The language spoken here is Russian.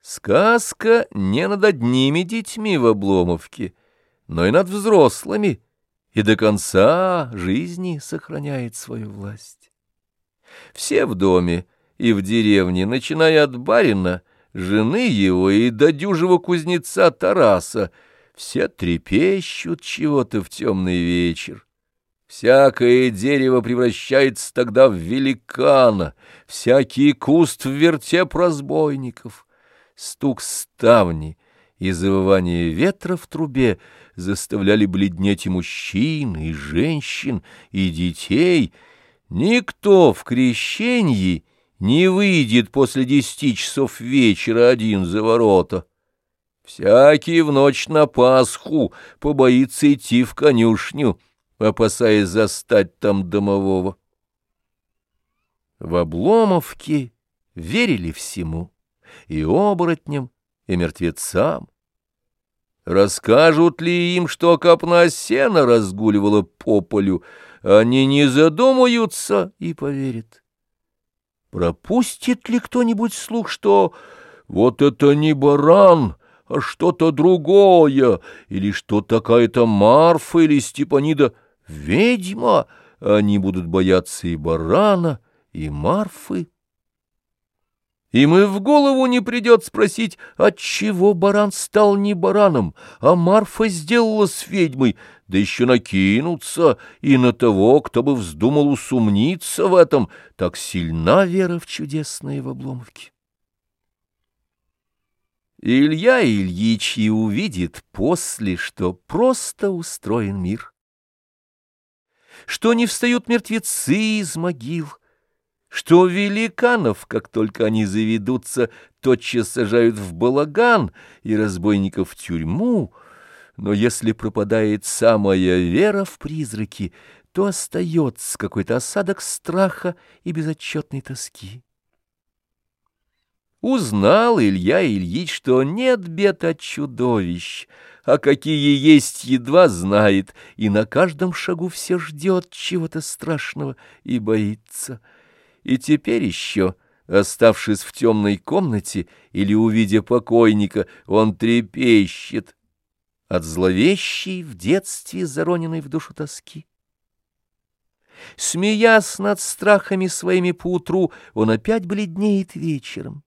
Сказка не над одними детьми в Обломовке, но и над взрослыми, и до конца жизни сохраняет свою власть. Все в доме и в деревне, начиная от барина, жены его и до дюжего кузнеца Тараса, все трепещут чего-то в темный вечер. Всякое дерево превращается тогда в великана, всякий куст в вертеп разбойников. Стук ставни и завывание ветра в трубе заставляли бледнеть и мужчин, и женщин, и детей. Никто в крещении не выйдет после десяти часов вечера один за ворота. Всякий в ночь на Пасху побоится идти в конюшню, опасаясь застать там домового. В Обломовке верили всему, и оборотням, и мертвецам. Расскажут ли им, что копна сена разгуливала по полю, они не задумаются и поверят. Пропустит ли кто-нибудь слух, что вот это не баран, а что-то другое, или что такая-то Марфа или Степанида — ведьма, они будут бояться и барана, и Марфы. Им и в голову не придет спросить, отчего баран стал не бараном, а Марфа сделала с ведьмой, да еще накинуться и на того, кто бы вздумал усомниться в этом, так сильна вера в чудесные в обломовке. Илья Ильич и увидит после, что просто устроен мир что не встают мертвецы из могил, что великанов, как только они заведутся, тотчас сажают в балаган и разбойников в тюрьму, но если пропадает самая вера в призраки, то остается какой-то осадок страха и безотчетной тоски. Узнал Илья Ильич, что нет бед от чудовищ, а какие есть едва знает, и на каждом шагу все ждет чего-то страшного и боится. И теперь еще, оставшись в темной комнате или увидя покойника, он трепещет от зловещей в детстве зароненной в душу тоски. Смеясь над страхами своими поутру, он опять бледнеет вечером.